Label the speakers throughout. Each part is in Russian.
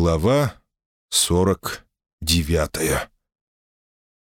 Speaker 1: Глава 49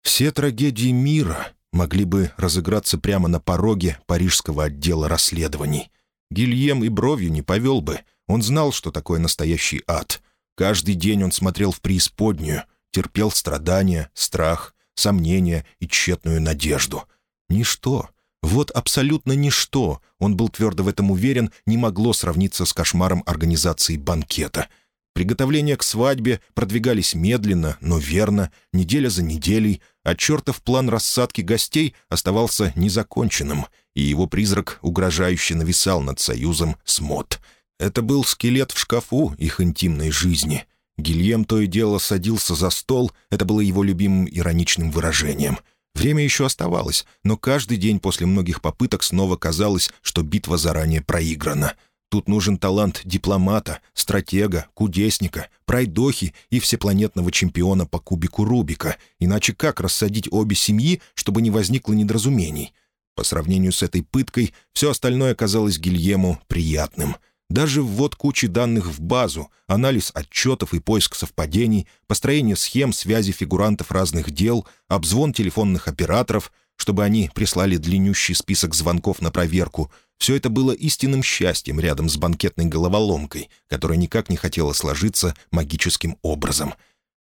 Speaker 1: Все трагедии мира могли бы разыграться прямо на пороге парижского отдела расследований. Гильем и бровью не повел бы. Он знал, что такое настоящий ад. Каждый день он смотрел в преисподнюю, терпел страдания, страх, сомнения и тщетную надежду. Ничто, вот абсолютно ничто, он был твердо в этом уверен, не могло сравниться с кошмаром организации банкета. Приготовления к свадьбе продвигались медленно, но верно, неделя за неделей, а чертов план рассадки гостей оставался незаконченным, и его призрак угрожающе нависал над союзом с МОД. Это был скелет в шкафу их интимной жизни. Гильем то и дело садился за стол, это было его любимым ироничным выражением — Время еще оставалось, но каждый день после многих попыток снова казалось, что битва заранее проиграна. Тут нужен талант дипломата, стратега, кудесника, пройдохи и всепланетного чемпиона по кубику Рубика, иначе как рассадить обе семьи, чтобы не возникло недоразумений? По сравнению с этой пыткой, все остальное казалось Гильему приятным — даже ввод кучи данных в базу, анализ отчетов и поиск совпадений, построение схем связи фигурантов разных дел, обзвон телефонных операторов, чтобы они прислали длиннющий список звонков на проверку — все это было истинным счастьем рядом с банкетной головоломкой, которая никак не хотела сложиться магическим образом.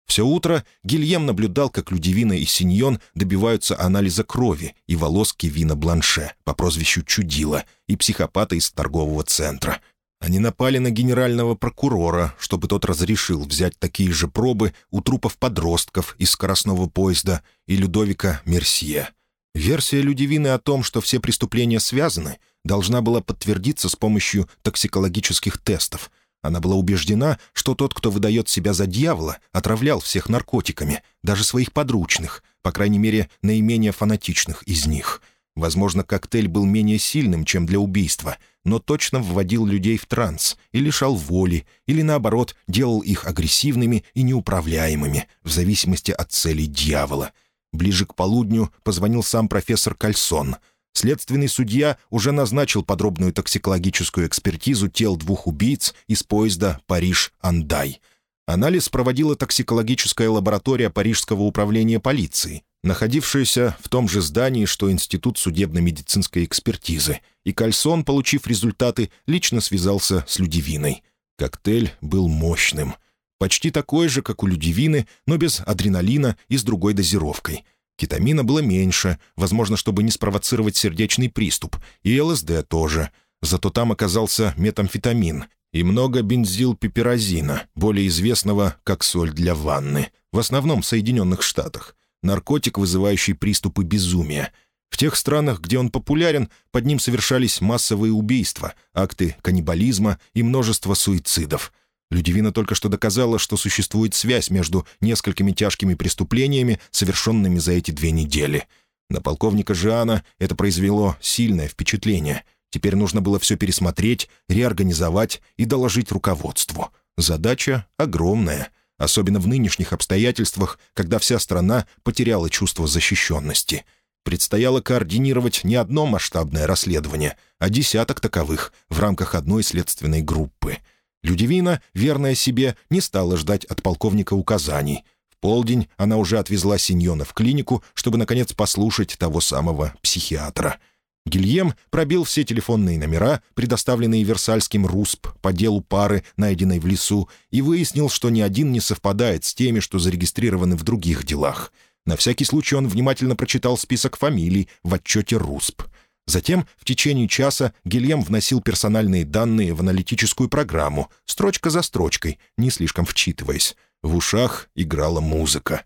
Speaker 1: Все утро Гильем наблюдал, как Людивина и Синьон добиваются анализа крови и волос Кевина Бланше по прозвищу Чудила и психопата из торгового центра — они напали на генерального прокурора, чтобы тот разрешил взять такие же пробы у трупов подростков из скоростного поезда и Людовика Мерсье. Версия Людивины о том, что все преступления связаны, должна была подтвердиться с помощью токсикологических тестов. Она была убеждена, что тот, кто выдает себя за дьявола, отравлял всех наркотиками, даже своих подручных, по крайней мере, наименее фанатичных из них. Возможно, коктейль был менее сильным, чем для убийства — но точно вводил людей в транс и лишал воли, или, наоборот, делал их агрессивными и неуправляемыми, в зависимости от целей дьявола. Ближе к полудню позвонил сам профессор Кальсон. Следственный судья уже назначил подробную токсикологическую экспертизу тел двух убийц из поезда «Париж-Андай». Анализ проводила токсикологическая лаборатория Парижского управления полиции, находившаяся в том же здании, что Институт судебно-медицинской экспертизы, и Кальсон, получив результаты, лично связался с Людивиной. Коктейль был мощным. Почти такой же, как у Людивины, но без адреналина и с другой дозировкой. Кетамина было меньше, возможно, чтобы не спровоцировать сердечный приступ, и ЛСД тоже. Зато там оказался метамфетамин и много бензилпиперазина, более известного как соль для ванны, в основном в Соединенных Штатах наркотик, вызывающий приступы безумия. В тех странах, где он популярен, под ним совершались массовые убийства, акты каннибализма и множество суицидов. Людивина только что доказала, что существует связь между несколькими тяжкими преступлениями, совершенными за эти две недели. На полковника Жиана это произвело сильное впечатление. Теперь нужно было все пересмотреть, реорганизовать и доложить руководству. Задача огромная — особенно в нынешних обстоятельствах, когда вся страна потеряла чувство защищенности. Предстояло координировать не одно масштабное расследование, а десяток таковых в рамках одной следственной группы. Людивина, верная себе, не стала ждать от полковника указаний. В полдень она уже отвезла Синьона в клинику, чтобы, наконец, послушать того самого психиатра — Гильем пробил все телефонные номера, предоставленные Версальским РУСП по делу пары, найденной в лесу, и выяснил, что ни один не совпадает с теми, что зарегистрированы в других делах. На всякий случай он внимательно прочитал список фамилий в отчете РУСП. Затем в течение часа Гильем вносил персональные данные в аналитическую программу, строчка за строчкой, не слишком вчитываясь. В ушах играла музыка.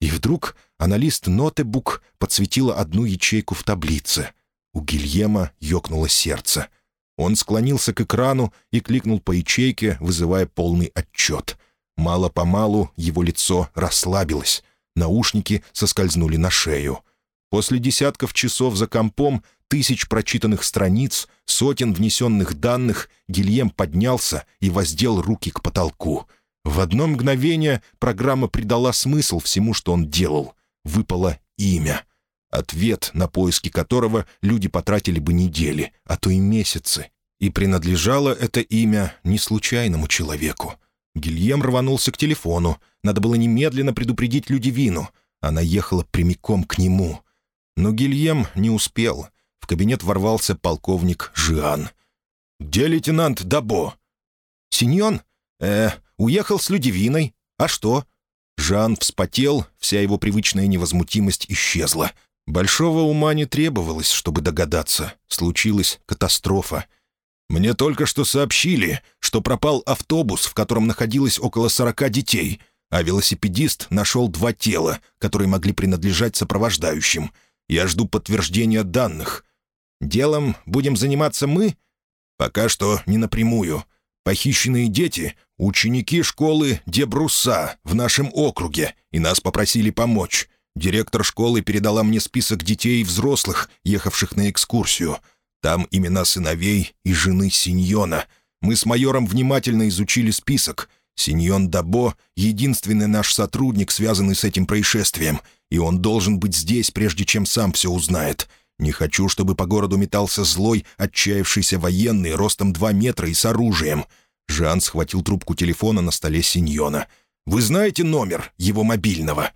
Speaker 1: И вдруг аналист Нотебук подсветила одну ячейку в таблице — у Гильема ёкнуло сердце. Он склонился к экрану и кликнул по ячейке, вызывая полный отчет. Мало-помалу его лицо расслабилось. Наушники соскользнули на шею. После десятков часов за компом, тысяч прочитанных страниц, сотен внесенных данных, Гильем поднялся и воздел руки к потолку. В одно мгновение программа придала смысл всему, что он делал. Выпало имя — ответ на поиски которого люди потратили бы недели, а то и месяцы. И принадлежало это имя не случайному человеку. Гильем рванулся к телефону. Надо было немедленно предупредить Людивину. Она ехала прямиком к нему. Но Гильем не успел. В кабинет ворвался полковник Жиан. «Где лейтенант Дабо?» «Синьон? Э, уехал с Людивиной. А что?» Жан вспотел, вся его привычная невозмутимость исчезла. Большого ума не требовалось, чтобы догадаться. Случилась катастрофа. «Мне только что сообщили, что пропал автобус, в котором находилось около сорока детей, а велосипедист нашел два тела, которые могли принадлежать сопровождающим. Я жду подтверждения данных. Делом будем заниматься мы? Пока что не напрямую. Похищенные дети — ученики школы Дебруса в нашем округе, и нас попросили помочь. Директор школы передала мне список детей и взрослых, ехавших на экскурсию. Там имена сыновей и жены Синьона. Мы с майором внимательно изучили список. Синьон Дабо — единственный наш сотрудник, связанный с этим происшествием, и он должен быть здесь, прежде чем сам все узнает. Не хочу, чтобы по городу метался злой, отчаявшийся военный, ростом два метра и с оружием. Жан схватил трубку телефона на столе Синьона. «Вы знаете номер его мобильного?»